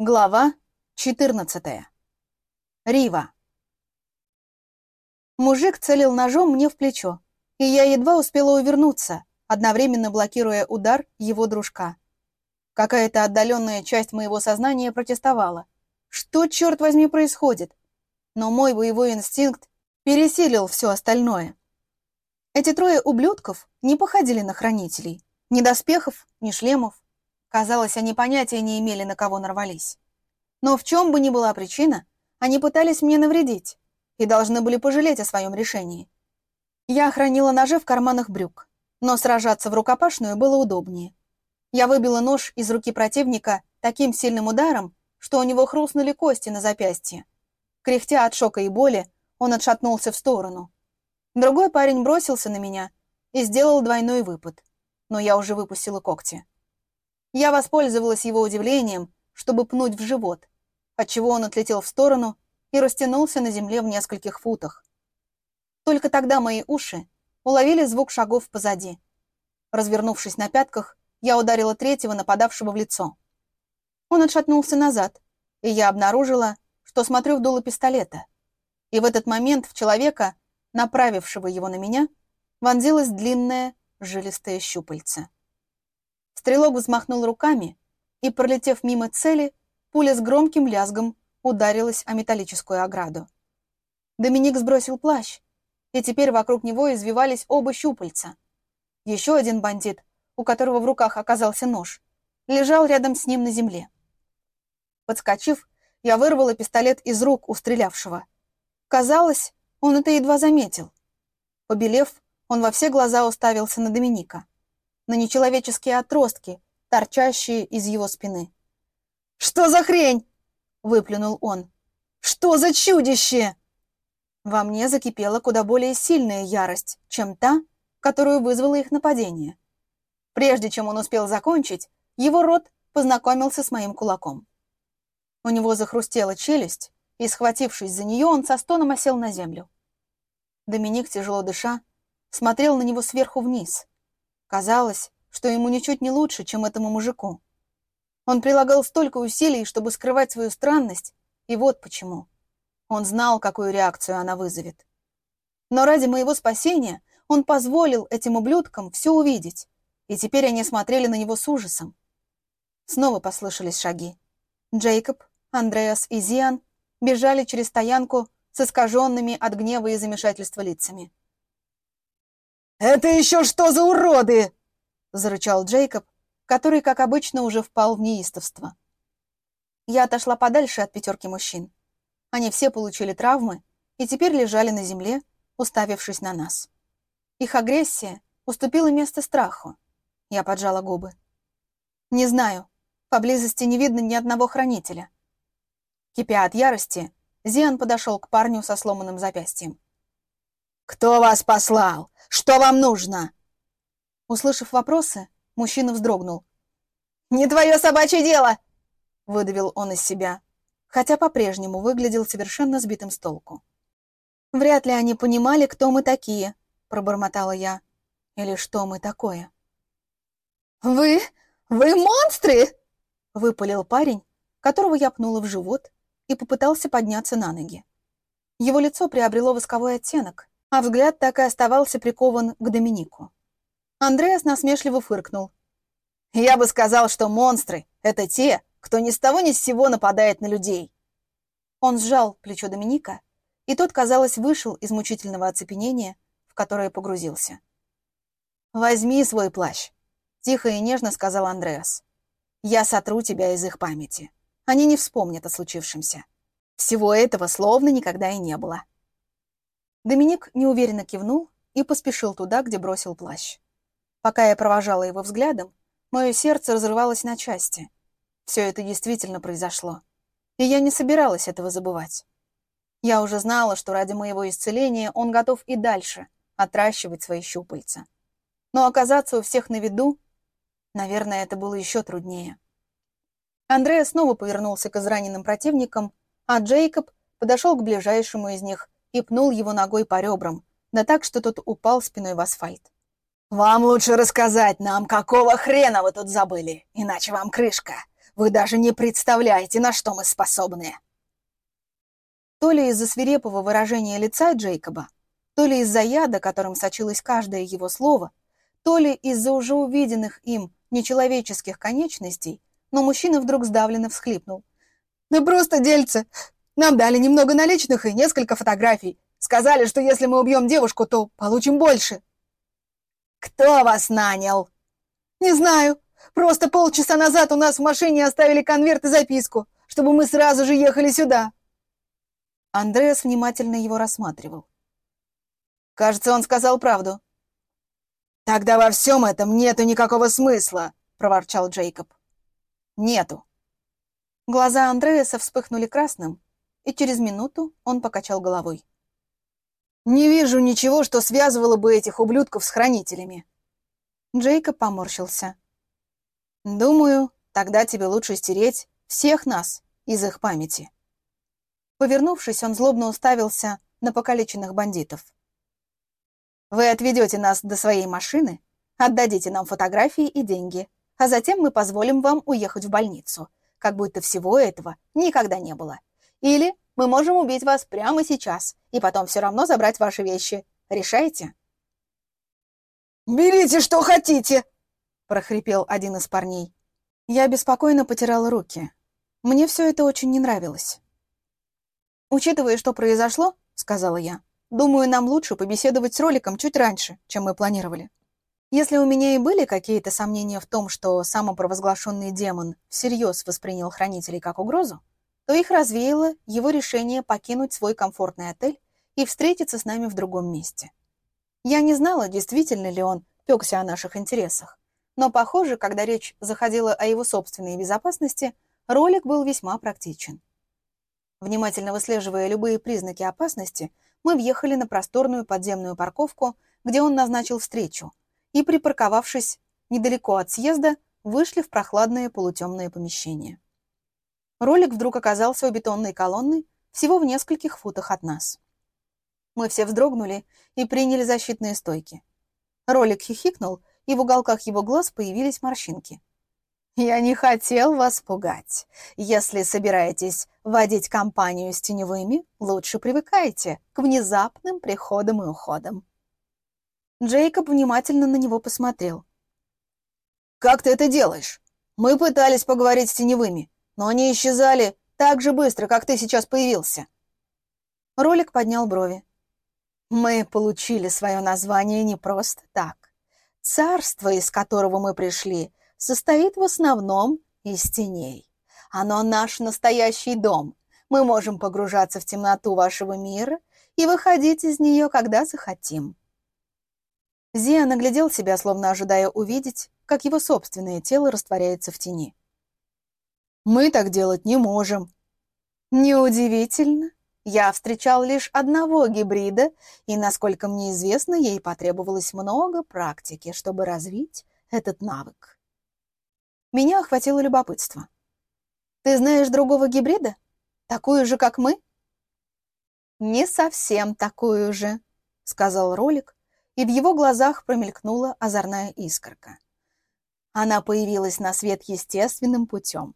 Глава 14. Рива. Мужик целил ножом мне в плечо, и я едва успела увернуться, одновременно блокируя удар его дружка. Какая-то отдаленная часть моего сознания протестовала. Что, черт возьми, происходит? Но мой боевой инстинкт пересилил все остальное. Эти трое ублюдков не походили на хранителей. Ни доспехов, ни шлемов, Казалось, они понятия не имели, на кого нарвались. Но в чем бы ни была причина, они пытались мне навредить и должны были пожалеть о своем решении. Я хранила ножи в карманах брюк, но сражаться в рукопашную было удобнее. Я выбила нож из руки противника таким сильным ударом, что у него хрустнули кости на запястье. Кряхтя от шока и боли, он отшатнулся в сторону. Другой парень бросился на меня и сделал двойной выпад, но я уже выпустила когти. Я воспользовалась его удивлением, чтобы пнуть в живот, отчего он отлетел в сторону и растянулся на земле в нескольких футах. Только тогда мои уши уловили звук шагов позади. Развернувшись на пятках, я ударила третьего нападавшего в лицо. Он отшатнулся назад, и я обнаружила, что смотрю в дуло пистолета. И в этот момент в человека, направившего его на меня, вонзилась длинная жилистая щупальце. Стрелок взмахнул руками, и, пролетев мимо цели, пуля с громким лязгом ударилась о металлическую ограду. Доминик сбросил плащ, и теперь вокруг него извивались оба щупальца. Еще один бандит, у которого в руках оказался нож, лежал рядом с ним на земле. Подскочив, я вырвала пистолет из рук у стрелявшего. Казалось, он это едва заметил. Побелев, он во все глаза уставился на Доминика на нечеловеческие отростки, торчащие из его спины. «Что за хрень?» — выплюнул он. «Что за чудище?» Во мне закипела куда более сильная ярость, чем та, которую вызвало их нападение. Прежде чем он успел закончить, его рот познакомился с моим кулаком. У него захрустела челюсть, и, схватившись за нее, он со стоном осел на землю. Доминик, тяжело дыша, смотрел на него сверху вниз, Казалось, что ему ничуть не лучше, чем этому мужику. Он прилагал столько усилий, чтобы скрывать свою странность, и вот почему. Он знал, какую реакцию она вызовет. Но ради моего спасения он позволил этим ублюдкам все увидеть, и теперь они смотрели на него с ужасом. Снова послышались шаги. Джейкоб, Андреас и Зиан бежали через стоянку с искаженными от гнева и замешательства лицами. «Это еще что за уроды?» — зарычал Джейкоб, который, как обычно, уже впал в неистовство. Я отошла подальше от пятерки мужчин. Они все получили травмы и теперь лежали на земле, уставившись на нас. Их агрессия уступила место страху. Я поджала губы. «Не знаю. Поблизости не видно ни одного хранителя». Кипя от ярости, Зиан подошел к парню со сломанным запястьем. «Кто вас послал? Что вам нужно?» Услышав вопросы, мужчина вздрогнул. «Не твое собачье дело!» — выдавил он из себя, хотя по-прежнему выглядел совершенно сбитым с толку. «Вряд ли они понимали, кто мы такие», — пробормотала я. «Или что мы такое?» «Вы... вы монстры!» — выпалил парень, которого я пнула в живот и попытался подняться на ноги. Его лицо приобрело восковой оттенок, а взгляд так и оставался прикован к Доминику. Андреас насмешливо фыркнул. «Я бы сказал, что монстры — это те, кто ни с того ни с сего нападает на людей». Он сжал плечо Доминика, и тот, казалось, вышел из мучительного оцепенения, в которое погрузился. «Возьми свой плащ», — тихо и нежно сказал Андреас. «Я сотру тебя из их памяти. Они не вспомнят о случившемся. Всего этого словно никогда и не было». Доминик неуверенно кивнул и поспешил туда, где бросил плащ. Пока я провожала его взглядом, мое сердце разрывалось на части. Все это действительно произошло. И я не собиралась этого забывать. Я уже знала, что ради моего исцеления он готов и дальше отращивать свои щупальца. Но оказаться у всех на виду, наверное, это было еще труднее. Андрея снова повернулся к израненным противникам, а Джейкоб подошел к ближайшему из них и пнул его ногой по ребрам, да так, что тот упал спиной в асфальт. «Вам лучше рассказать нам, какого хрена вы тут забыли, иначе вам крышка. Вы даже не представляете, на что мы способны!» То ли из-за свирепого выражения лица Джейкоба, то ли из-за яда, которым сочилось каждое его слово, то ли из-за уже увиденных им нечеловеческих конечностей, но мужчина вдруг сдавленно всхлипнул. «Да просто дельце! Нам дали немного наличных и несколько фотографий. Сказали, что если мы убьем девушку, то получим больше». «Кто вас нанял?» «Не знаю. Просто полчаса назад у нас в машине оставили конверт и записку, чтобы мы сразу же ехали сюда». Андреас внимательно его рассматривал. «Кажется, он сказал правду». «Тогда во всем этом нету никакого смысла», — проворчал Джейкоб. «Нету». Глаза Андреаса вспыхнули красным, и через минуту он покачал головой. «Не вижу ничего, что связывало бы этих ублюдков с хранителями». Джейкоб поморщился. «Думаю, тогда тебе лучше стереть всех нас из их памяти». Повернувшись, он злобно уставился на покалеченных бандитов. «Вы отведете нас до своей машины, отдадите нам фотографии и деньги, а затем мы позволим вам уехать в больницу, как будто всего этого никогда не было. Или мы можем убить вас прямо сейчас и потом все равно забрать ваши вещи. Решаете?» «Берите, что хотите!» — прохрипел один из парней. Я беспокойно потирала руки. Мне все это очень не нравилось. «Учитывая, что произошло, — сказала я, — думаю, нам лучше побеседовать с роликом чуть раньше, чем мы планировали. Если у меня и были какие-то сомнения в том, что самопровозглашенный демон всерьез воспринял хранителей как угрозу, то их развеяло его решение покинуть свой комфортный отель и встретиться с нами в другом месте. Я не знала, действительно ли он пекся о наших интересах, но, похоже, когда речь заходила о его собственной безопасности, ролик был весьма практичен. Внимательно выслеживая любые признаки опасности, мы въехали на просторную подземную парковку, где он назначил встречу, и, припарковавшись недалеко от съезда, вышли в прохладное полутемное помещение. Ролик вдруг оказался у бетонной колонны всего в нескольких футах от нас. Мы все вздрогнули и приняли защитные стойки. Ролик хихикнул, и в уголках его глаз появились морщинки. «Я не хотел вас пугать. Если собираетесь водить компанию с теневыми, лучше привыкайте к внезапным приходам и уходам». Джейкоб внимательно на него посмотрел. «Как ты это делаешь? Мы пытались поговорить с теневыми, но они исчезали так же быстро, как ты сейчас появился». Ролик поднял брови. «Мы получили свое название не просто так. Царство, из которого мы пришли, состоит в основном из теней. Оно наш настоящий дом. Мы можем погружаться в темноту вашего мира и выходить из нее, когда захотим. Зия наглядел себя, словно ожидая увидеть, как его собственное тело растворяется в тени. «Мы так делать не можем». «Неудивительно. Я встречал лишь одного гибрида, и, насколько мне известно, ей потребовалось много практики, чтобы развить этот навык». Меня охватило любопытство. «Ты знаешь другого гибрида? Такую же, как мы?» «Не совсем такую же», — сказал ролик, и в его глазах промелькнула озорная искорка. Она появилась на свет естественным путем,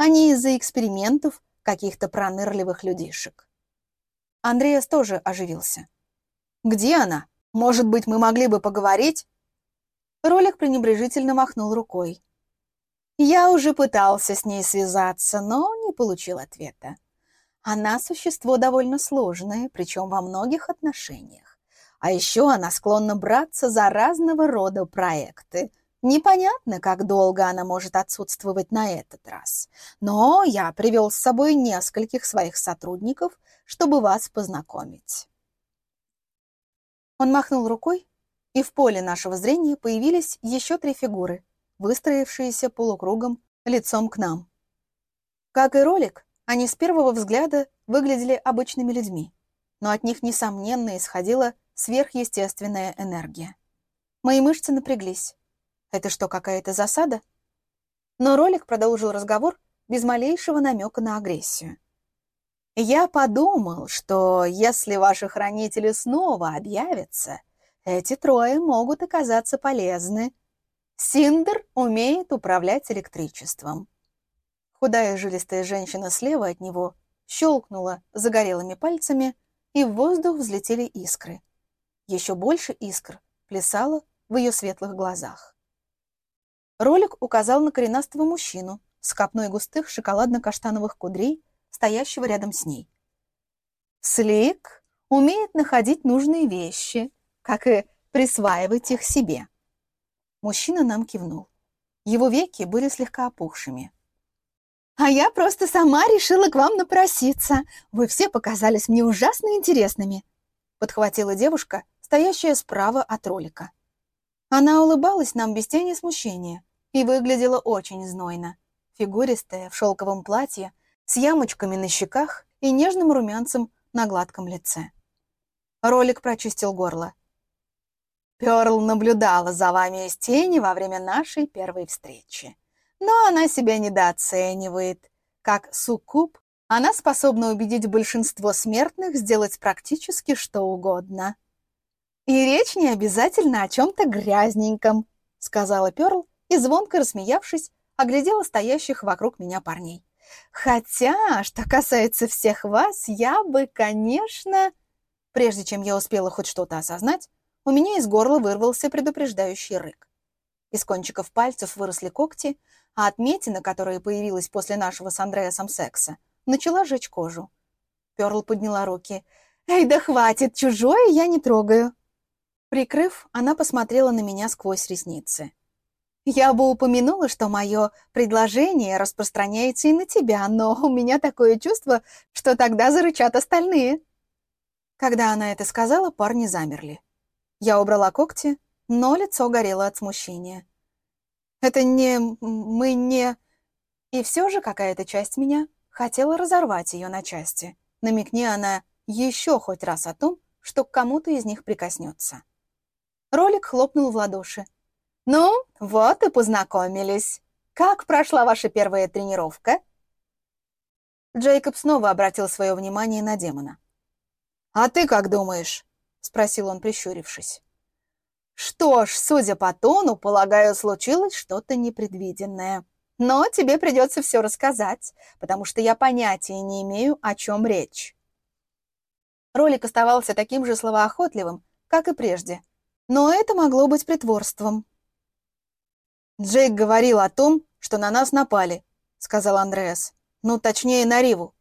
а не из-за экспериментов каких-то пронырливых людишек. Андреас тоже оживился. «Где она? Может быть, мы могли бы поговорить?» Ролик пренебрежительно махнул рукой. Я уже пытался с ней связаться, но не получил ответа. Она существо довольно сложное, причем во многих отношениях. А еще она склонна браться за разного рода проекты. Непонятно, как долго она может отсутствовать на этот раз. Но я привел с собой нескольких своих сотрудников, чтобы вас познакомить. Он махнул рукой, и в поле нашего зрения появились еще три фигуры – выстроившиеся полукругом лицом к нам. Как и ролик, они с первого взгляда выглядели обычными людьми, но от них, несомненно, исходила сверхъестественная энергия. Мои мышцы напряглись. Это что, какая-то засада? Но ролик продолжил разговор без малейшего намека на агрессию. Я подумал, что если ваши хранители снова объявятся, эти трое могут оказаться полезны Синдер умеет управлять электричеством. Худая жилистая женщина слева от него щелкнула загорелыми пальцами, и в воздух взлетели искры. Еще больше искр плясало в ее светлых глазах. Ролик указал на коренастого мужчину с копной густых шоколадно-каштановых кудрей, стоящего рядом с ней. Слик умеет находить нужные вещи, как и присваивать их себе. Мужчина нам кивнул. Его веки были слегка опухшими. «А я просто сама решила к вам напроситься. Вы все показались мне ужасно интересными», подхватила девушка, стоящая справа от ролика. Она улыбалась нам без тени смущения и выглядела очень знойно. Фигуристая, в шелковом платье, с ямочками на щеках и нежным румянцем на гладком лице. Ролик прочистил горло. Перл наблюдала за вами из тени во время нашей первой встречи. Но она себя недооценивает. Как суккуб, она способна убедить большинство смертных сделать практически что угодно. «И речь не обязательно о чем-то грязненьком», — сказала Перл и, звонко рассмеявшись, оглядела стоящих вокруг меня парней. «Хотя, что касается всех вас, я бы, конечно...» Прежде чем я успела хоть что-то осознать, у меня из горла вырвался предупреждающий рык. Из кончиков пальцев выросли когти, а отметина, которая появилась после нашего с Андреасом секса, начала жечь кожу. Перл подняла руки. «Эй, да хватит, чужое я не трогаю!» Прикрыв, она посмотрела на меня сквозь ресницы. «Я бы упомянула, что мое предложение распространяется и на тебя, но у меня такое чувство, что тогда зарычат остальные». Когда она это сказала, парни замерли. Я убрала когти, но лицо горело от смущения. Это не... мы не... И все же какая-то часть меня хотела разорвать ее на части. Намекни она еще хоть раз о том, что к кому-то из них прикоснется. Ролик хлопнул в ладоши. «Ну, вот и познакомились. Как прошла ваша первая тренировка?» Джейкоб снова обратил свое внимание на демона. «А ты как думаешь?» — спросил он, прищурившись. «Что ж, судя по тону, полагаю, случилось что-то непредвиденное. Но тебе придется все рассказать, потому что я понятия не имею, о чем речь». Ролик оставался таким же словоохотливым, как и прежде, но это могло быть притворством. «Джейк говорил о том, что на нас напали», — сказал Андреас. «Ну, точнее, на Риву.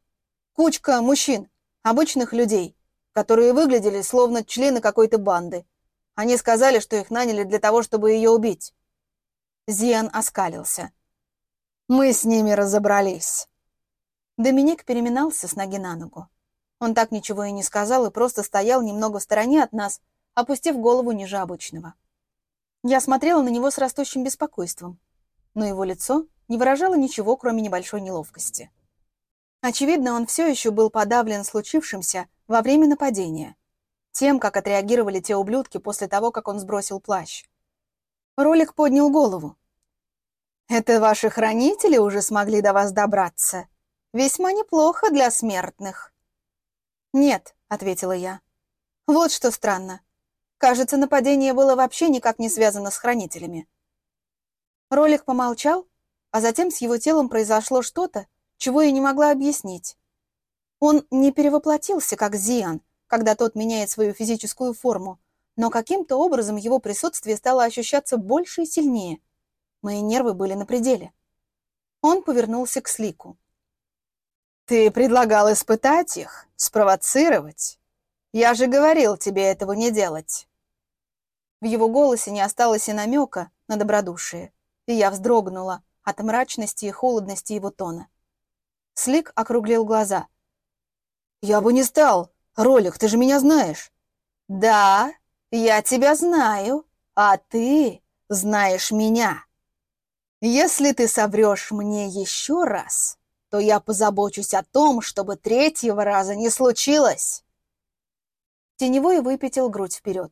Кучка мужчин, обычных людей которые выглядели словно члены какой-то банды. Они сказали, что их наняли для того, чтобы ее убить. Зиан оскалился. «Мы с ними разобрались». Доминик переминался с ноги на ногу. Он так ничего и не сказал и просто стоял немного в стороне от нас, опустив голову ниже обычного. Я смотрела на него с растущим беспокойством, но его лицо не выражало ничего, кроме небольшой неловкости. Очевидно, он все еще был подавлен случившимся во время нападения, тем, как отреагировали те ублюдки после того, как он сбросил плащ. Ролик поднял голову. «Это ваши хранители уже смогли до вас добраться? Весьма неплохо для смертных». «Нет», — ответила я. «Вот что странно. Кажется, нападение было вообще никак не связано с хранителями». Ролик помолчал, а затем с его телом произошло что-то, чего я не могла объяснить. Он не перевоплотился, как Зиан, когда тот меняет свою физическую форму, но каким-то образом его присутствие стало ощущаться больше и сильнее. Мои нервы были на пределе. Он повернулся к Слику. «Ты предлагал испытать их, спровоцировать. Я же говорил тебе этого не делать». В его голосе не осталось и намека на добродушие, и я вздрогнула от мрачности и холодности его тона. Слик округлил глаза. «Я бы не стал. Ролик, ты же меня знаешь». «Да, я тебя знаю, а ты знаешь меня. Если ты соврешь мне еще раз, то я позабочусь о том, чтобы третьего раза не случилось». Теневой выпятил грудь вперед.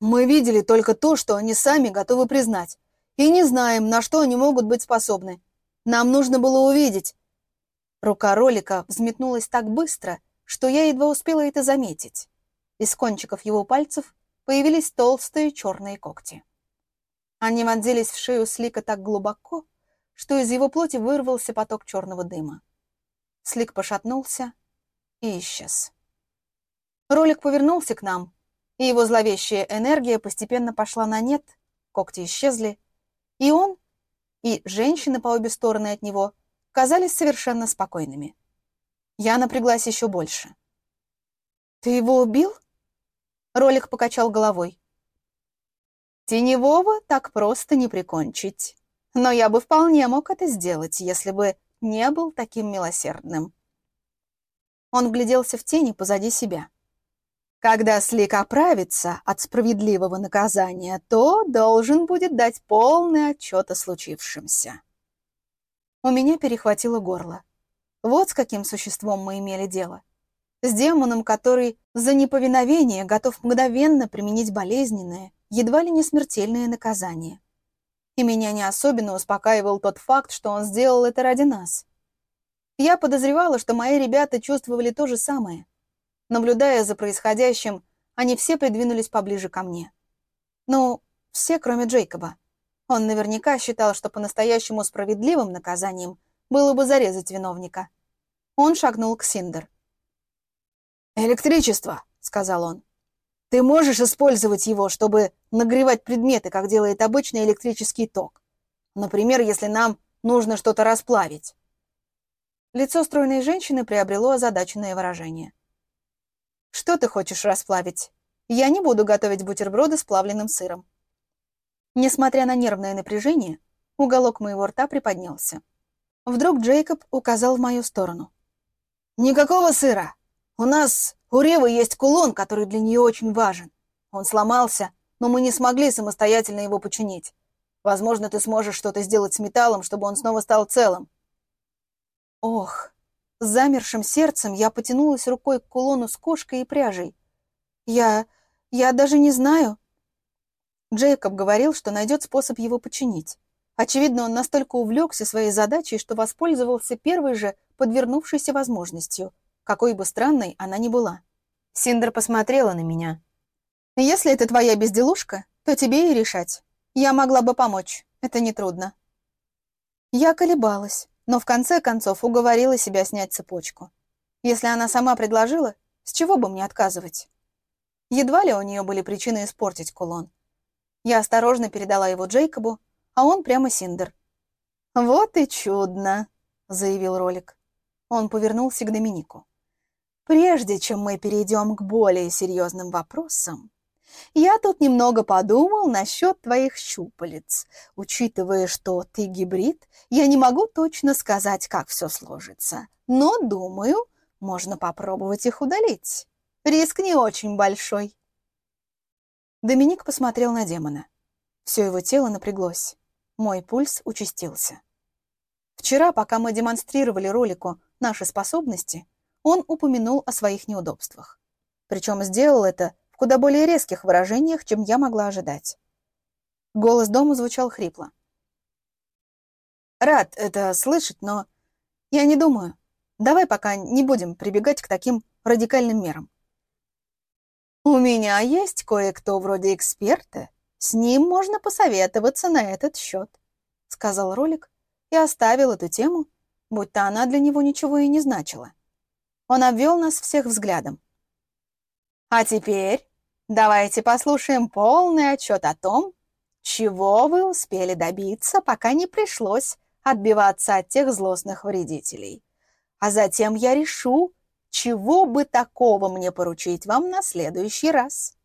«Мы видели только то, что они сами готовы признать, и не знаем, на что они могут быть способны. Нам нужно было увидеть. Рука ролика взметнулась так быстро, что я едва успела это заметить. Из кончиков его пальцев появились толстые черные когти. Они вонзились в шею Слика так глубоко, что из его плоти вырвался поток черного дыма. Слик пошатнулся и исчез. Ролик повернулся к нам, и его зловещая энергия постепенно пошла на нет, когти исчезли, и он, и женщины по обе стороны от него казались совершенно спокойными. Я напряглась еще больше. «Ты его убил?» Ролик покачал головой. «Теневого так просто не прикончить. Но я бы вполне мог это сделать, если бы не был таким милосердным». Он вгляделся в тени позади себя. Когда Слик оправится от справедливого наказания, то должен будет дать полный отчет о случившемся. У меня перехватило горло. Вот с каким существом мы имели дело. С демоном, который за неповиновение готов мгновенно применить болезненное, едва ли не смертельное наказание. И меня не особенно успокаивал тот факт, что он сделал это ради нас. Я подозревала, что мои ребята чувствовали то же самое. Наблюдая за происходящим, они все придвинулись поближе ко мне. Ну, все, кроме Джейкоба. Он наверняка считал, что по-настоящему справедливым наказанием было бы зарезать виновника. Он шагнул к Синдер. «Электричество», — сказал он. «Ты можешь использовать его, чтобы нагревать предметы, как делает обычный электрический ток. Например, если нам нужно что-то расплавить». Лицо стройной женщины приобрело озадаченное выражение. «Что ты хочешь расплавить? Я не буду готовить бутерброды с плавленным сыром». Несмотря на нервное напряжение, уголок моего рта приподнялся. Вдруг Джейкоб указал в мою сторону. «Никакого сыра! У нас у Ревы есть кулон, который для нее очень важен. Он сломался, но мы не смогли самостоятельно его починить. Возможно, ты сможешь что-то сделать с металлом, чтобы он снова стал целым». Ох, с замершим сердцем я потянулась рукой к кулону с кошкой и пряжей. Я... я даже не знаю. Джейкоб говорил, что найдет способ его починить. Очевидно, он настолько увлекся своей задачей, что воспользовался первой же подвернувшейся возможностью, какой бы странной она ни была. Синдер посмотрела на меня. «Если это твоя безделушка, то тебе и решать. Я могла бы помочь, это нетрудно». Я колебалась но в конце концов уговорила себя снять цепочку. Если она сама предложила, с чего бы мне отказывать? Едва ли у нее были причины испортить кулон. Я осторожно передала его Джейкобу, а он прямо Синдер. «Вот и чудно», — заявил Ролик. Он повернулся к Доминику. «Прежде чем мы перейдем к более серьезным вопросам, я тут немного подумал насчет твоих щупалец. Учитывая, что ты гибрид, я не могу точно сказать, как все сложится. Но, думаю, можно попробовать их удалить. Риск не очень большой. Доминик посмотрел на демона. Все его тело напряглось. Мой пульс участился. Вчера, пока мы демонстрировали ролику наши способности, он упомянул о своих неудобствах. Причем сделал это куда более резких выражениях, чем я могла ожидать. Голос дома звучал хрипло. «Рад это слышать, но я не думаю. Давай пока не будем прибегать к таким радикальным мерам». «У меня есть кое-кто вроде эксперта. С ним можно посоветоваться на этот счет», — сказал ролик и оставил эту тему, будто она для него ничего и не значила. Он обвел нас всех взглядом. «А теперь Давайте послушаем полный отчет о том, чего вы успели добиться, пока не пришлось отбиваться от тех злостных вредителей. А затем я решу, чего бы такого мне поручить вам на следующий раз.